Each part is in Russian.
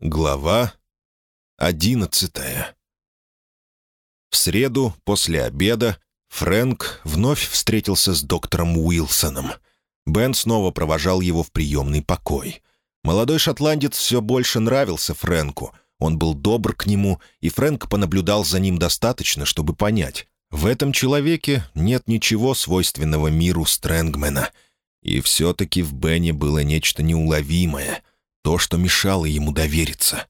Глава одиннадцатая В среду, после обеда, Фрэнк вновь встретился с доктором Уилсоном. Бен снова провожал его в приемный покой. Молодой шотландец все больше нравился Фрэнку. Он был добр к нему, и Фрэнк понаблюдал за ним достаточно, чтобы понять. В этом человеке нет ничего свойственного миру Стрэнгмена. И все-таки в Бене было нечто неуловимое — то, что мешало ему довериться.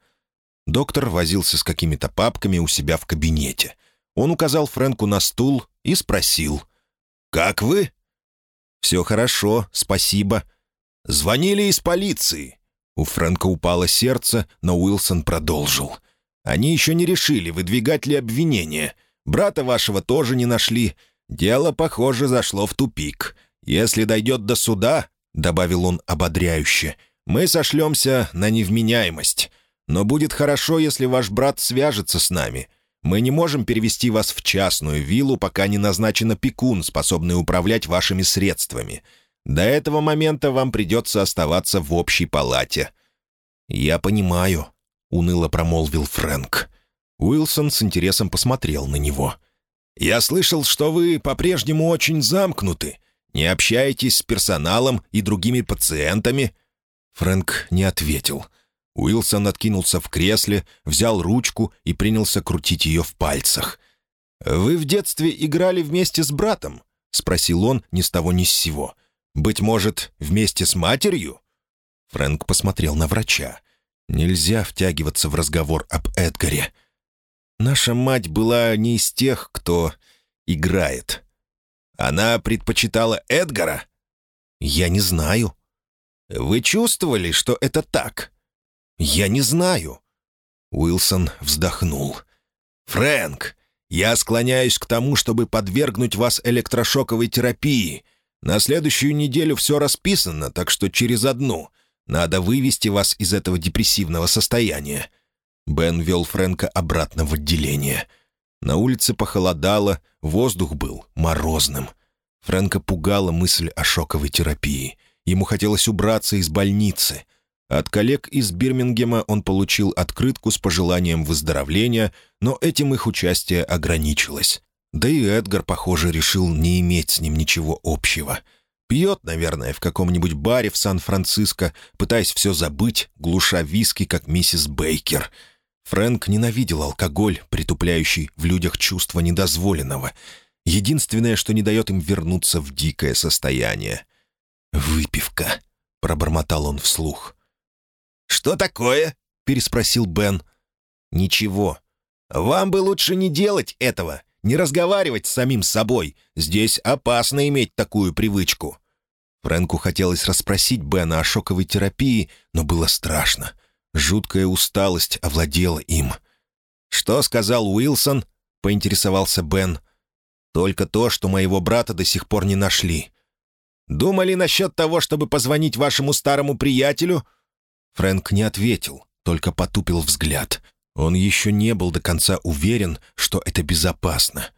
Доктор возился с какими-то папками у себя в кабинете. Он указал Фрэнку на стул и спросил. «Как вы?» «Все хорошо, спасибо». «Звонили из полиции». У Фрэнка упало сердце, но Уилсон продолжил. «Они еще не решили, выдвигать ли обвинение. Брата вашего тоже не нашли. Дело, похоже, зашло в тупик. Если дойдет до суда, — добавил он ободряюще, — мы сошлемся на невменяемость. Но будет хорошо, если ваш брат свяжется с нами. Мы не можем перевести вас в частную виллу, пока не назначен опекун, способный управлять вашими средствами. До этого момента вам придется оставаться в общей палате». «Я понимаю», — уныло промолвил Фрэнк. Уилсон с интересом посмотрел на него. «Я слышал, что вы по-прежнему очень замкнуты. Не общаетесь с персоналом и другими пациентами. Фрэнк не ответил. Уилсон откинулся в кресле, взял ручку и принялся крутить ее в пальцах. «Вы в детстве играли вместе с братом?» — спросил он ни с того ни с сего. «Быть может, вместе с матерью?» Фрэнк посмотрел на врача. «Нельзя втягиваться в разговор об Эдгаре. Наша мать была не из тех, кто играет. Она предпочитала Эдгара?» «Я не знаю», вы чувствовали, что это так?» «Я не знаю». Уилсон вздохнул. «Фрэнк, я склоняюсь к тому, чтобы подвергнуть вас электрошоковой терапии. На следующую неделю все расписано, так что через одну. Надо вывести вас из этого депрессивного состояния». Бен вел Фрэнка обратно в отделение. На улице похолодало, воздух был морозным. Фрэнка пугала мысль о шоковой терапии — Ему хотелось убраться из больницы. От коллег из Бирмингема он получил открытку с пожеланием выздоровления, но этим их участие ограничилось. Да и Эдгар, похоже, решил не иметь с ним ничего общего. Пьет, наверное, в каком-нибудь баре в Сан-Франциско, пытаясь все забыть, глуша виски, как миссис Бейкер. Фрэнк ненавидел алкоголь, притупляющий в людях чувство недозволенного. Единственное, что не дает им вернуться в дикое состояние. «Выпивка», — пробормотал он вслух. «Что такое?» — переспросил Бен. «Ничего. Вам бы лучше не делать этого, не разговаривать с самим собой. Здесь опасно иметь такую привычку». Фрэнку хотелось расспросить Бена о шоковой терапии, но было страшно. Жуткая усталость овладела им. «Что сказал Уилсон?» — поинтересовался Бен. «Только то, что моего брата до сих пор не нашли. Думали насчет того, чтобы позвонить вашему старому приятелю?» Фрэнк не ответил, только потупил взгляд. Он еще не был до конца уверен, что это безопасно.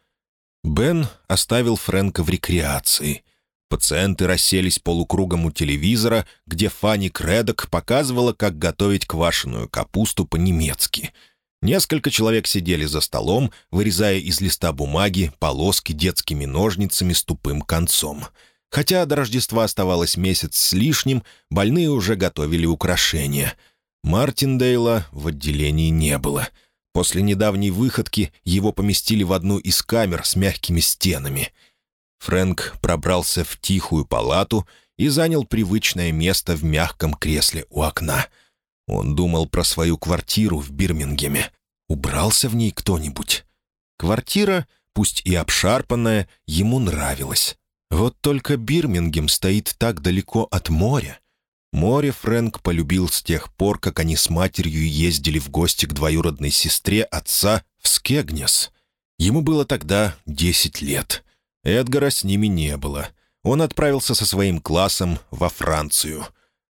Бен оставил Фрэнка в рекреации. Пациенты расселись полукругом у телевизора, где Фанни Кредок показывала, как готовить квашеную капусту по-немецки. Несколько человек сидели за столом, вырезая из листа бумаги полоски детскими ножницами с тупым концом — Хотя до Рождества оставалось месяц с лишним, больные уже готовили украшения. Мартиндейла в отделении не было. После недавней выходки его поместили в одну из камер с мягкими стенами. Фрэнк пробрался в тихую палату и занял привычное место в мягком кресле у окна. Он думал про свою квартиру в Бирмингеме. Убрался в ней кто-нибудь? Квартира, пусть и обшарпанная, ему нравилась. Вот только Бирмингем стоит так далеко от моря. Море Фрэнк полюбил с тех пор, как они с матерью ездили в гости к двоюродной сестре отца в Скегнес. Ему было тогда десять лет. Эдгара с ними не было. Он отправился со своим классом во Францию.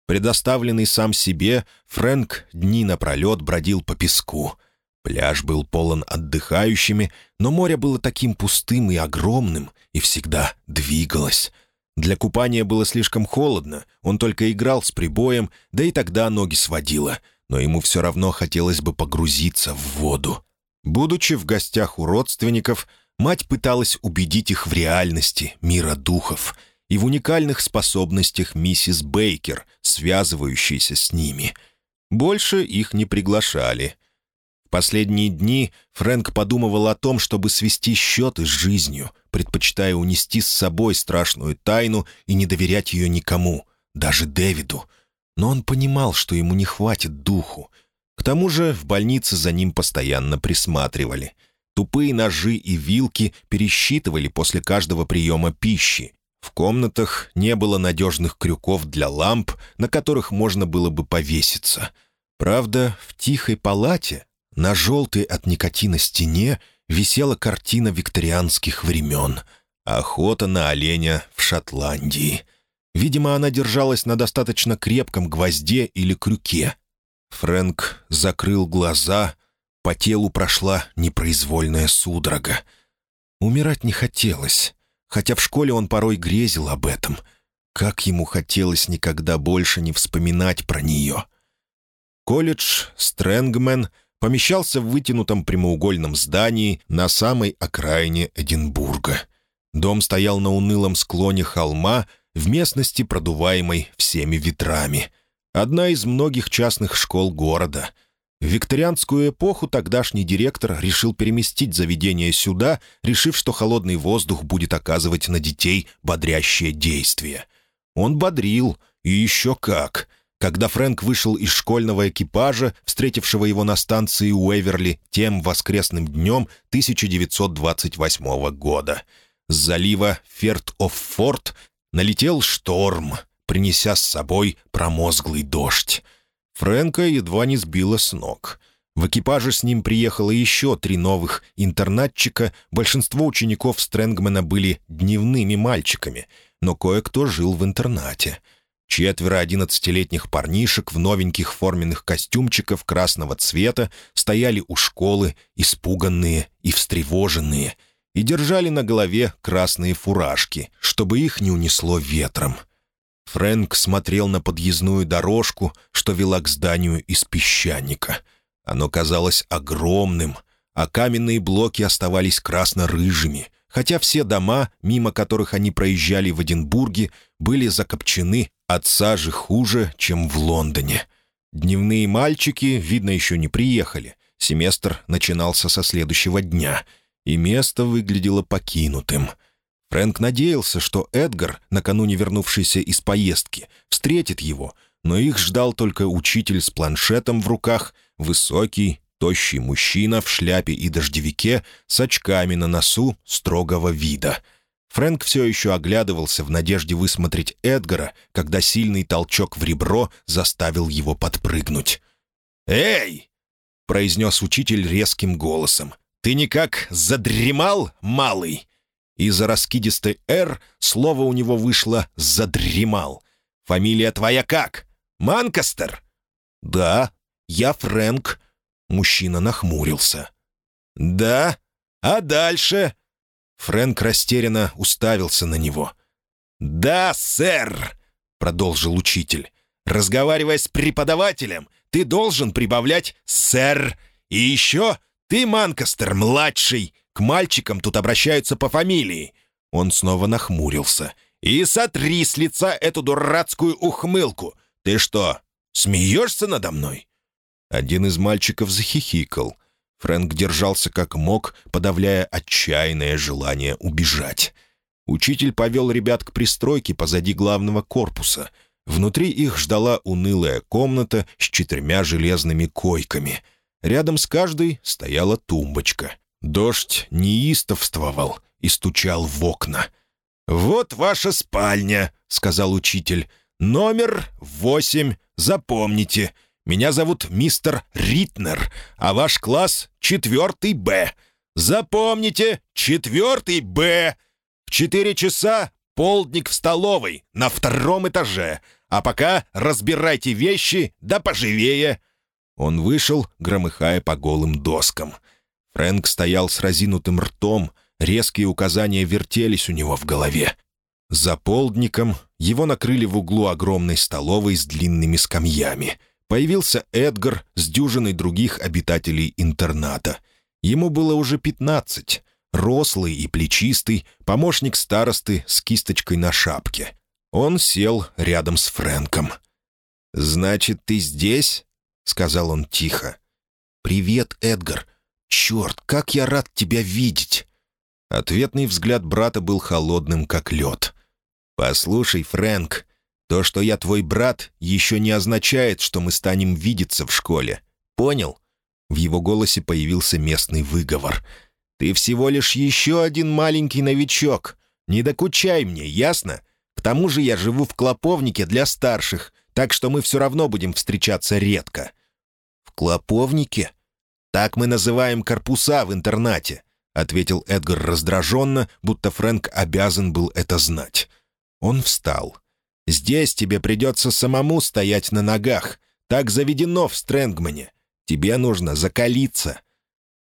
Предоставленный сам себе, Фрэнк дни напролет бродил по песку. Пляж был полон отдыхающими, но море было таким пустым и огромным, и всегда двигалось. Для купания было слишком холодно, он только играл с прибоем, да и тогда ноги сводило. но ему все равно хотелось бы погрузиться в воду. Будучи в гостях у родственников, мать пыталась убедить их в реальности мира духов и в уникальных способностях миссис Бейкер, связывающейся с ними. Больше их не приглашали. Последние дни Фрэнк подумывал о том, чтобы свести счеты с жизнью, предпочитая унести с собой страшную тайну и не доверять ее никому, даже Дэвиду. Но он понимал, что ему не хватит духу, к тому же в больнице за ним постоянно присматривали. Тупые ножи и вилки пересчитывали после каждого приема пищи. В комнатах не было надежных крюков для ламп, на которых можно было бы повеситься. Правда, в тихой палате, на желтой от никотина стене, висела картина викторианских времен — «Охота на оленя в Шотландии». Видимо, она держалась на достаточно крепком гвозде или крюке, Фрэнк закрыл глаза, по телу прошла непроизвольная судорога. Умирать не хотелось, хотя в школе он порой грезил об этом. Как ему хотелось никогда больше не вспоминать про нее. Колледж Стрэнгмен помещался в вытянутом прямоугольном здании на самой окраине Эдинбурга. Дом стоял на унылом склоне холма в местности, продуваемой всеми ветрами — Одна из многих частных школ города. В викторианскую эпоху тогдашний директор решил переместить заведение сюда, решив, что холодный воздух будет оказывать на детей бодрящее действие. Он бодрил, и еще как. Когда Фрэнк вышел из школьного экипажа, встретившего его на станции Уэверли тем воскресным днем 1928 года. С залива Ферт-оф-Форт налетел шторм — принеся с собой промозглый дождь. Фрэнка едва не сбила с ног. В экипаже с ним приехало еще три новых интернатчика, большинство учеников Стрэнгмена были дневными мальчиками, но кое-кто жил в интернате. Четверо одиннадцатилетних парнишек в новеньких форменных костюмчиков красного цвета стояли у школы, испуганные и встревоженные, и держали на голове красные фуражки, чтобы их не унесло ветром — Фрэнк смотрел на подъездную дорожку, что вела к зданию из песчаника. Оно казалось огромным, а каменные блоки оставались красно-рыжими, хотя все дома, мимо которых они проезжали в Эдинбурге, были закопчены от сажи хуже, чем в Лондоне. Дневные мальчики, видно, еще не приехали. Семестр начинался со следующего дня, и место выглядело покинутым — Фрэнк надеялся, что Эдгар, накануне вернувшийся из поездки, встретит его, но их ждал только учитель с планшетом в руках, высокий, тощий мужчина в шляпе и дождевике с очками на носу строгого вида. Фрэнк все еще оглядывался в надежде высмотреть Эдгара, когда сильный толчок в ребро заставил его подпрыгнуть. «Эй!» — произнес учитель резким голосом. «Ты никак задремал, малый?» Из-за раскидистой «Р» слово у него вышло «задремал». «Фамилия твоя как? Манкастер?» «Да, я Фрэнк». Мужчина нахмурился. «Да? А дальше?» Фрэнк растерянно уставился на него. «Да, сэр», — продолжил учитель. «Разговаривая с преподавателем, ты должен прибавлять «сэр». И еще ты, Манкастер-младший, к мальчикам тут обращаются по фамилии». Он снова нахмурился. «И сотри с лица эту дурацкую ухмылку. Ты что, смеешься надо мной?» Один из мальчиков захихикал. Фрэнк держался как мог, подавляя отчаянное желание убежать. Учитель повел ребят к пристройке позади главного корпуса. Внутри их ждала унылая комната с четырьмя железными койками. Рядом с каждой стояла тумбочка. Дождь неистовствовал и стучал в окна. «Вот ваша спальня», — сказал учитель. «Номер восемь. Запомните. Меня зовут мистер Ритнер, а ваш класс — четвертый Б. Запомните, четвертый Б. В четыре часа полдник в столовой на втором этаже. А пока разбирайте вещи, да поживее». Он вышел, громыхая по голым доскам — Фрэнк стоял с разинутым ртом, резкие указания вертелись у него в голове. За полдником его накрыли в углу огромной столовой с длинными скамьями. Появился Эдгар с дюжиной других обитателей интерната. Ему было уже пятнадцать. Рослый и плечистый, помощник старосты с кисточкой на шапке. Он сел рядом с Фрэнком. «Значит, ты здесь?» — сказал он тихо. «Привет, Эдгар. Черт, как я рад тебя видеть!» Ответный взгляд брата был холодным, как лед. «Послушай, Фрэнк, то, что я твой брат, еще не означает, что мы станем видеться в школе. Понял?» В его голосе появился местный выговор. «Ты всего лишь еще один маленький новичок. Не докучай мне, ясно? К тому же я живу в клоповнике для старших, так что мы все равно будем встречаться редко». «В клоповнике?» «Так мы называем корпуса в интернате», — ответил Эдгар раздраженно, будто Фрэнк обязан был это знать. Он встал. «Здесь тебе придется самому стоять на ногах. Так заведено в Стрэнгмане. Тебе нужно закалиться».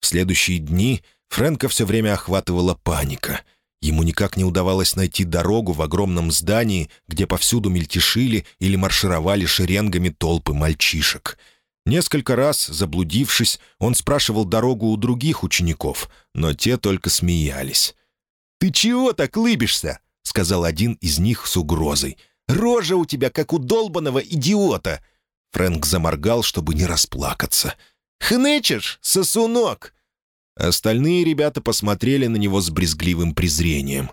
В следующие дни Фрэнка все время охватывала паника. Ему никак не удавалось найти дорогу в огромном здании, где повсюду мельтешили или маршировали шеренгами толпы мальчишек — Несколько раз, заблудившись, он спрашивал дорогу у других учеников, но те только смеялись. «Ты чего так лыбишься?» — сказал один из них с угрозой. «Рожа у тебя, как у долбаного идиота!» Фрэнк заморгал, чтобы не расплакаться. «Хнычешь, сосунок!» Остальные ребята посмотрели на него с брезгливым презрением.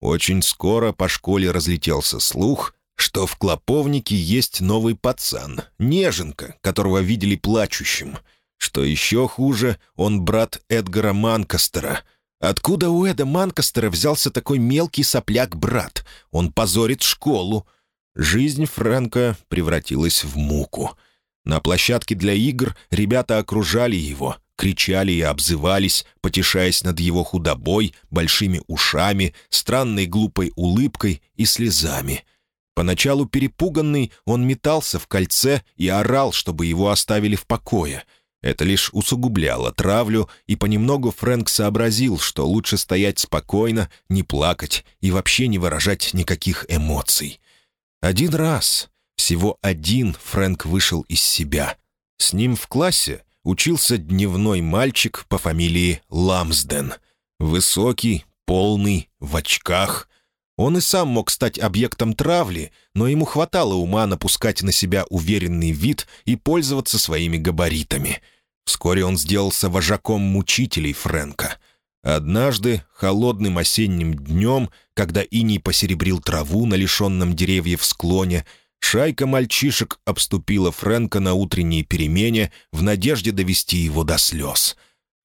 Очень скоро по школе разлетелся слух, что в Клоповнике есть новый пацан, неженка, которого видели плачущим. Что еще хуже, он брат Эдгара Манкастера. Откуда у Эда Манкастера взялся такой мелкий сопляк-брат? Он позорит школу. Жизнь Фрэнка превратилась в муку. На площадке для игр ребята окружали его, кричали и обзывались, потешаясь над его худобой, большими ушами, странной глупой улыбкой и слезами — Поначалу перепуганный, он метался в кольце и орал, чтобы его оставили в покое. Это лишь усугубляло травлю, и понемногу Фрэнк сообразил, что лучше стоять спокойно, не плакать и вообще не выражать никаких эмоций. Один раз, всего один, Фрэнк вышел из себя. С ним в классе учился дневной мальчик по фамилии Ламсден. Высокий, полный, в очках, он и сам мог стать объектом травли, но ему хватало ума напускать на себя уверенный вид и пользоваться своими габаритами. Вскоре он сделался вожаком мучителей Фрэнка. Однажды, холодным осенним днем, когда иней посеребрил траву на лишенном деревьев склоне, шайка мальчишек обступила Фрэнка на утренней перемене в надежде довести его до слез.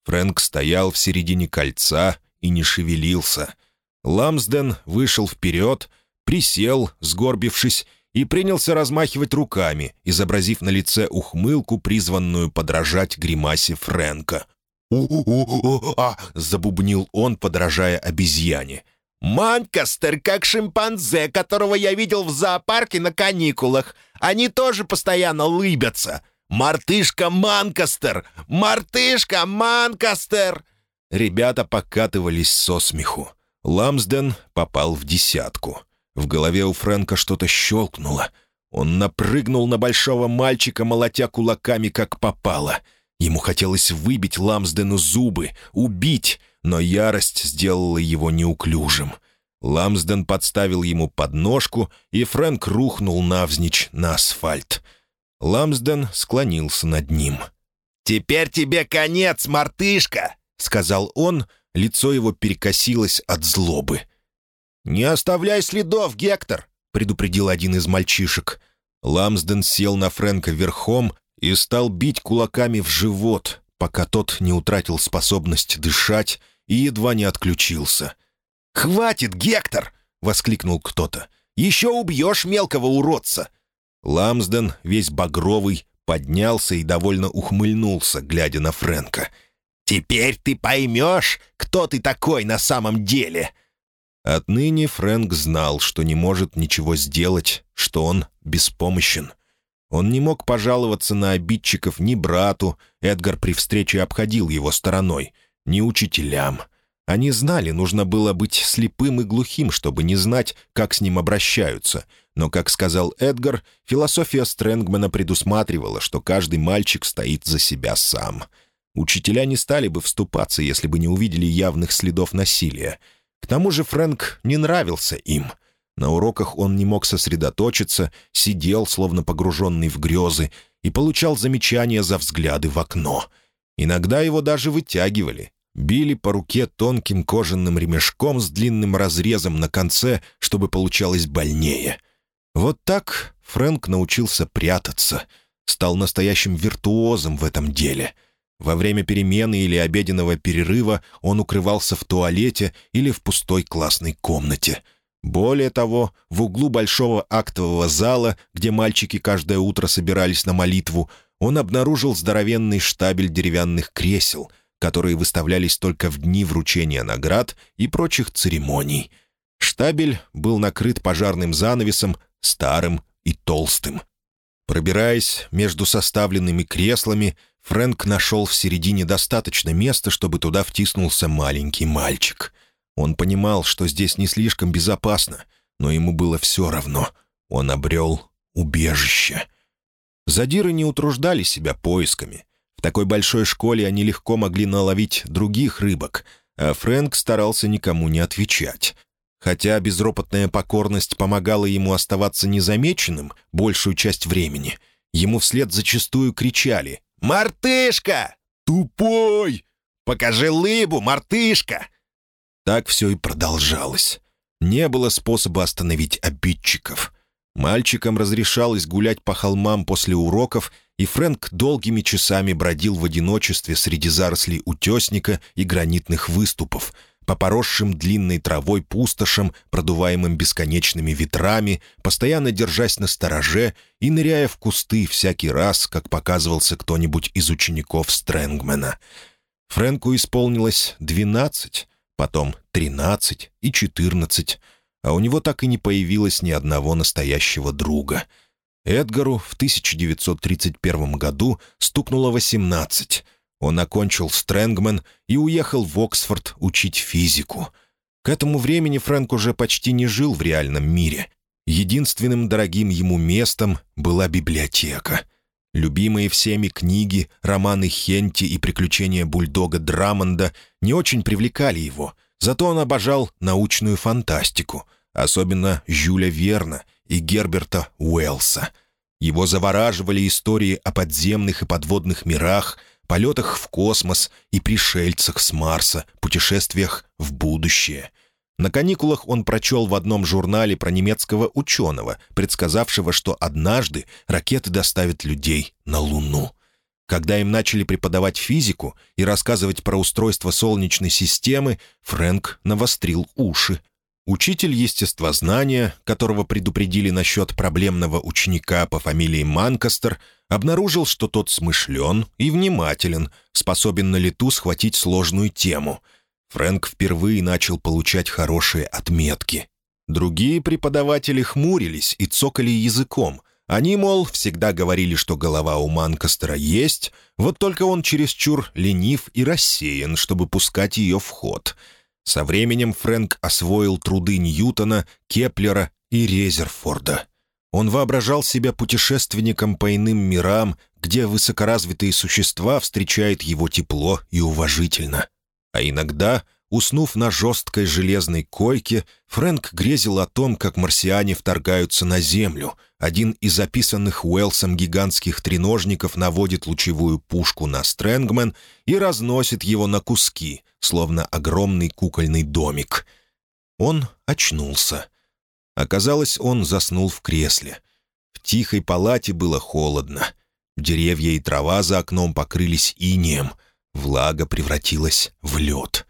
Фрэнк стоял в середине кольца и не шевелился — Ламсден вышел вперед, присел, сгорбившись, и принялся размахивать руками, изобразив на лице ухмылку, призванную подражать гримасе Фрэнка. «У-у-у-а!» — забубнил он, подражая обезьяне. «Манкастер, как шимпанзе, которого я видел в зоопарке на каникулах. Они тоже постоянно лыбятся. Мартышка Манкастер! Мартышка Манкастер!» Ребята покатывались со смеху. Ламсден попал в десятку. В голове у Фрэнка что-то щелкнуло. Он напрыгнул на большого мальчика, молотя кулаками, как попало. Ему хотелось выбить Ламсдену зубы, убить, но ярость сделала его неуклюжим. Ламсден подставил ему подножку, и Фрэнк рухнул навзничь на асфальт. Ламсден склонился над ним. «Теперь тебе конец, мартышка!» — сказал он, Лицо его перекосилось от злобы. «Не оставляй следов, Гектор!» — предупредил один из мальчишек. Ламсден сел на Фрэнка верхом и стал бить кулаками в живот, пока тот не утратил способность дышать и едва не отключился. «Хватит, Гектор!» — воскликнул кто-то. «Еще убьешь мелкого уродца!» Ламсден, весь багровый, поднялся и довольно ухмыльнулся, глядя на Фрэнка — Теперь ты поймешь, кто ты такой на самом деле!» Отныне Фрэнк знал, что не может ничего сделать, что он беспомощен. Он не мог пожаловаться на обидчиков ни брату, Эдгар при встрече обходил его стороной, ни учителям. Они знали, нужно было быть слепым и глухим, чтобы не знать, как с ним обращаются, Но, как сказал Эдгар, философия Стрэнгмана предусматривала, что каждый мальчик стоит за себя сам. Учителя не стали бы вступаться, если бы не увидели явных следов насилия. К тому же Фрэнк не нравился им. На уроках он не мог сосредоточиться, сидел, словно погруженный в грезы, и получал замечания за взгляды в окно. Иногда его даже вытягивали, били по руке тонким кожаным ремешком с длинным разрезом на конце, чтобы получалось больнее. Вот так Фрэнк научился прятаться, стал настоящим виртуозом в этом деле. Во время перемены или обеденного перерыва он укрывался в туалете или в пустой классной комнате. Более того, в углу большого актового зала, где мальчики каждое утро собирались на молитву, он обнаружил здоровенный штабель деревянных кресел, которые выставлялись только в дни вручения наград и прочих церемоний. Штабель был накрыт пожарным занавесом, старым и толстым. Пробираясь между составленными креслами, Фрэнк нашел в середине достаточно места, чтобы туда втиснулся маленький мальчик. Он понимал, что здесь не слишком безопасно, но ему было все равно. Он обрел убежище. Задиры не утруждали себя поисками. В такой большой школе они легко могли наловить других рыбок, а Фрэнк старался никому не отвечать. Хотя безропотная покорность помогала ему оставаться незамеченным большую часть времени, ему вслед зачастую кричали «Мартышка! Тупой! Покажи лыбу, мартышка!» Так все и продолжалось. Не было способа остановить обидчиков. Мальчикам разрешалось гулять по холмам после уроков, и Фрэнк долгими часами бродил в одиночестве среди зарослей утесника и гранитных выступов — по поросшим длинной травой пустошам, продуваемым бесконечными ветрами, постоянно держась на стороже и ныряя в кусты всякий раз, как показывался кто-нибудь из учеников Стрэнгмена. Фрэнку исполнилось двенадцать, потом тринадцать и четырнадцать, а у него так и не появилось ни одного настоящего друга. Эдгару в 1931 году стукнуло восемнадцать — он окончил Стрэнгмен и уехал в Оксфорд учить физику. К этому времени Фрэнк уже почти не жил в реальном мире. Единственным дорогим ему местом была библиотека. Любимые всеми книги, романы Хенти и приключения бульдога Драмонда не очень привлекали его, зато он обожал научную фантастику, особенно Жюля Верна и Герберта Уэллса. Его завораживали истории о подземных и подводных мирах — полетах в космос и пришельцах с Марса, путешествиях в будущее. На каникулах он прочел в одном журнале про немецкого ученого, предсказавшего, что однажды ракеты доставят людей на Луну. Когда им начали преподавать физику и рассказывать про устройство Солнечной системы, Фрэнк навострил уши. Учитель естествознания, которого предупредили насчет проблемного ученика по фамилии Манкастер, обнаружил, что тот смышлен и внимателен, способен на лету схватить сложную тему. Фрэнк впервые начал получать хорошие отметки. Другие преподаватели хмурились и цокали языком. Они, мол, всегда говорили, что голова у Манкастера есть, вот только он чересчур ленив и рассеян, чтобы пускать ее в ход — со временем Фрэнк освоил труды Ньютона, Кеплера и Резерфорда. Он воображал себя путешественником по иным мирам, где высокоразвитые существа встречают его тепло и уважительно. А иногда, уснув на жесткой железной койке, Фрэнк грезил о том, как марсиане вторгаются на Землю. Один из описанных Уэлсом гигантских треножников наводит лучевую пушку на Стрэнгмен и разносит его на куски — словно огромный кукольный домик. Он очнулся. Оказалось, он заснул в кресле. В тихой палате было холодно. Деревья и трава за окном покрылись инеем. Влага превратилась в лед.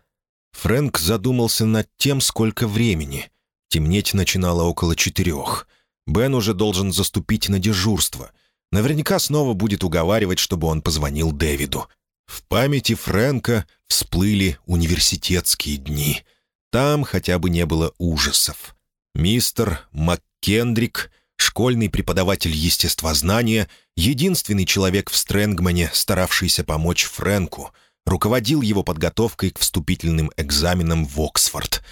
Фрэнк задумался над тем, сколько времени. Темнеть начинало около четырех. Бен уже должен заступить на дежурство. Наверняка снова будет уговаривать, чтобы он позвонил Дэвиду. В памяти Фрэнка всплыли университетские дни. Там хотя бы не было ужасов. Мистер МакКендрик, школьный преподаватель естествознания, единственный человек в Стрэнгмане, старавшийся помочь Фрэнку, руководил его подготовкой к вступительным экзаменам в Оксфорд.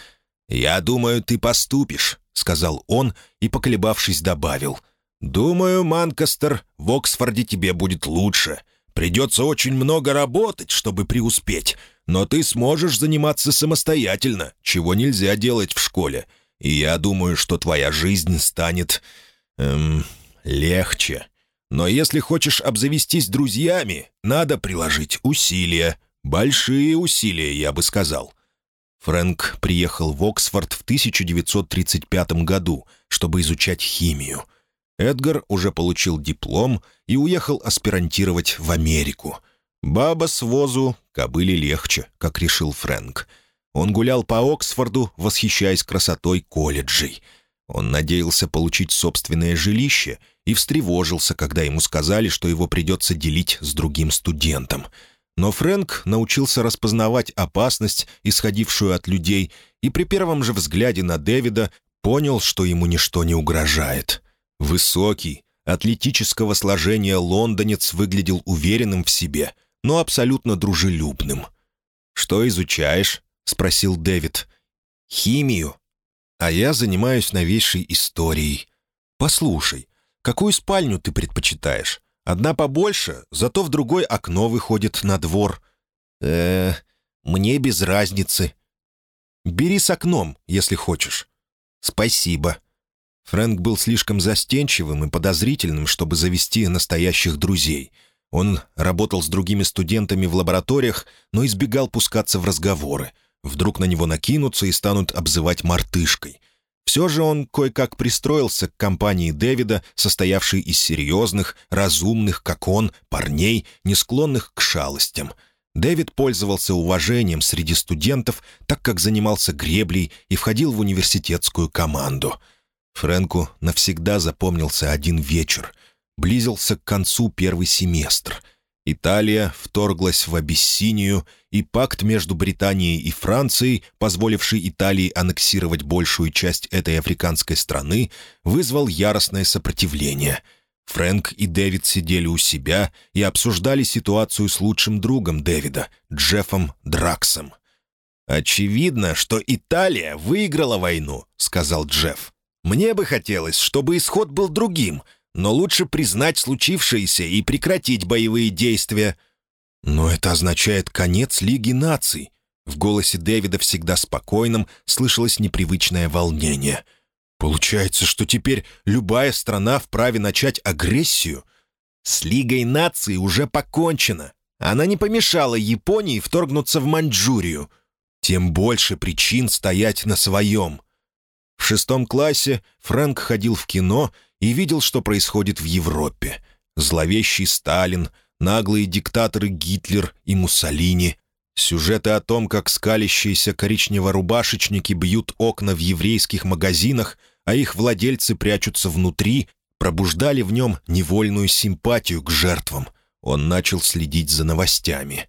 «Я думаю, ты поступишь», сказал он и, поколебавшись, добавил. «Думаю, Манкастер, в Оксфорде тебе будет лучше. Придется очень много работать, чтобы преуспеть, но ты сможешь заниматься самостоятельно, чего нельзя делать в школе. И я думаю, что твоя жизнь станет... Эм, легче. Но если хочешь обзавестись друзьями, надо приложить усилия. Большие усилия, я бы сказал. Фрэнк приехал в Оксфорд в 1935 году, чтобы изучать химию. Эдгар уже получил диплом и уехал аспирантировать в Америку. Баба с возу кобыли легче, как решил Фрэнк. Он гулял по Оксфорду, восхищаясь красотой колледжей. Он надеялся получить собственное жилище и встревожился, когда ему сказали, что его придется делить с другим студентом — но Фрэнк научился распознавать опасность, исходившую от людей, и при первом же взгляде на Дэвида понял, что ему ничто не угрожает. Высокий, атлетического сложения лондонец выглядел уверенным в себе, но абсолютно дружелюбным. «Что изучаешь?» — спросил Дэвид. «Химию. А я занимаюсь новейшей историей. Послушай, какую спальню ты предпочитаешь? Одна побольше, зато в другой окно выходит на двор. э мне без разницы. Бери с окном, если хочешь. Спасибо. Фрэнк был слишком застенчивым и подозрительным, чтобы завести настоящих друзей. Он работал с другими студентами в лабораториях, но избегал пускаться в разговоры. Вдруг на него накинутся и станут обзывать мартышкой — все же он кое-как пристроился к компании Дэвида, состоявшей из серьезных, разумных, как он, парней, не склонных к шалостям. Дэвид пользовался уважением среди студентов, так как занимался греблей и входил в университетскую команду. Фрэнку навсегда запомнился один вечер. Близился к концу первый семестр — Италия вторглась в Абиссинию, и пакт между Британией и Францией, позволивший Италии аннексировать большую часть этой африканской страны, вызвал яростное сопротивление. Фрэнк и Дэвид сидели у себя и обсуждали ситуацию с лучшим другом Дэвида, Джеффом Драксом. «Очевидно, что Италия выиграла войну», — сказал Джефф. «Мне бы хотелось, чтобы исход был другим, но лучше признать случившееся и прекратить боевые действия. Но это означает конец Лиги наций. В голосе Дэвида, всегда спокойным, слышалось непривычное волнение. Получается, что теперь любая страна вправе начать агрессию? С Лигой наций уже покончено. Она не помешала Японии вторгнуться в Маньчжурию. Тем больше причин стоять на своем. В шестом классе Фрэнк ходил в кино и видел, что происходит в Европе. Зловещий Сталин, наглые диктаторы Гитлер и Муссолини, сюжеты о том, как скалящиеся коричневорубашечники бьют окна в еврейских магазинах, а их владельцы прячутся внутри, пробуждали в нем невольную симпатию к жертвам. Он начал следить за новостями.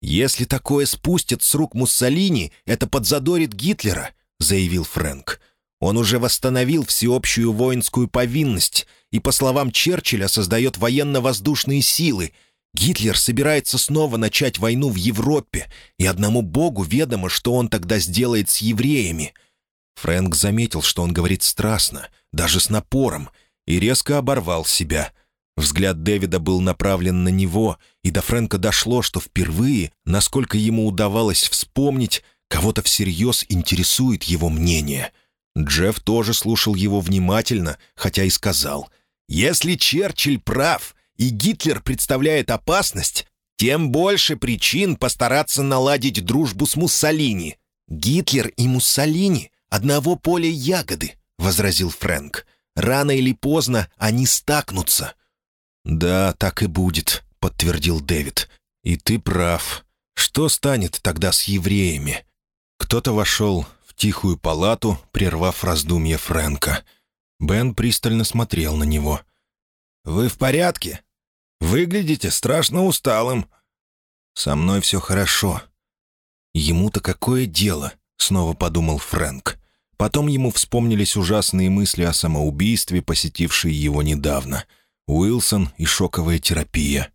«Если такое спустят с рук Муссолини, это подзадорит Гитлера», — заявил Фрэнк. Он уже восстановил всеобщую воинскую повинность и, по словам Черчилля, создает военно-воздушные силы. Гитлер собирается снова начать войну в Европе, и одному богу ведомо, что он тогда сделает с евреями. Фрэнк заметил, что он говорит страстно, даже с напором, и резко оборвал себя. Взгляд Дэвида был направлен на него, и до Фрэнка дошло, что впервые, насколько ему удавалось вспомнить, кого-то всерьез интересует его мнение — Джефф тоже слушал его внимательно, хотя и сказал, «Если Черчилль прав и Гитлер представляет опасность, тем больше причин постараться наладить дружбу с Муссолини. Гитлер и Муссолини — одного поля ягоды», — возразил Фрэнк. «Рано или поздно они стакнутся». «Да, так и будет», — подтвердил Дэвид. «И ты прав. Что станет тогда с евреями?» Кто-то вошел тихую палату, прервав раздумье Фрэнка. Бен пристально смотрел на него. «Вы в порядке? Выглядите страшно усталым». «Со мной все хорошо». «Ему-то какое дело?» — снова подумал Фрэнк. Потом ему вспомнились ужасные мысли о самоубийстве, посетившие его недавно. Уилсон и шоковая терапия.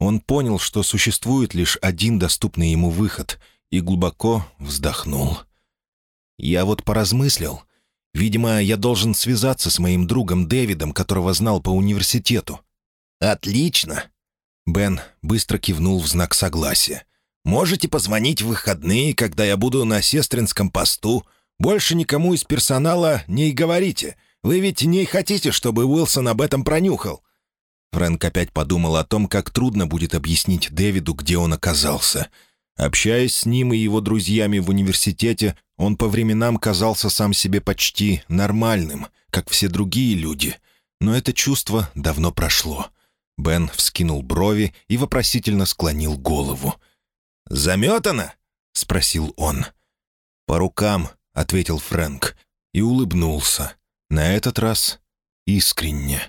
Он понял, что существует лишь один доступный ему выход, и глубоко вздохнул. Я вот поразмыслил. Видимо, я должен связаться с моим другом Дэвидом, которого знал по университету». «Отлично!» Бен быстро кивнул в знак согласия. «Можете позвонить в выходные, когда я буду на сестринском посту. Больше никому из персонала не говорите. Вы ведь не хотите, чтобы Уилсон об этом пронюхал?» Фрэнк опять подумал о том, как трудно будет объяснить Дэвиду, где он оказался. Общаясь с ним и его друзьями в университете, он по временам казался сам себе почти нормальным, как все другие люди. Но это чувство давно прошло. Бен вскинул брови и вопросительно склонил голову. «Заметано?» — спросил он. «По рукам», — ответил Фрэнк и улыбнулся. На этот раз искренне.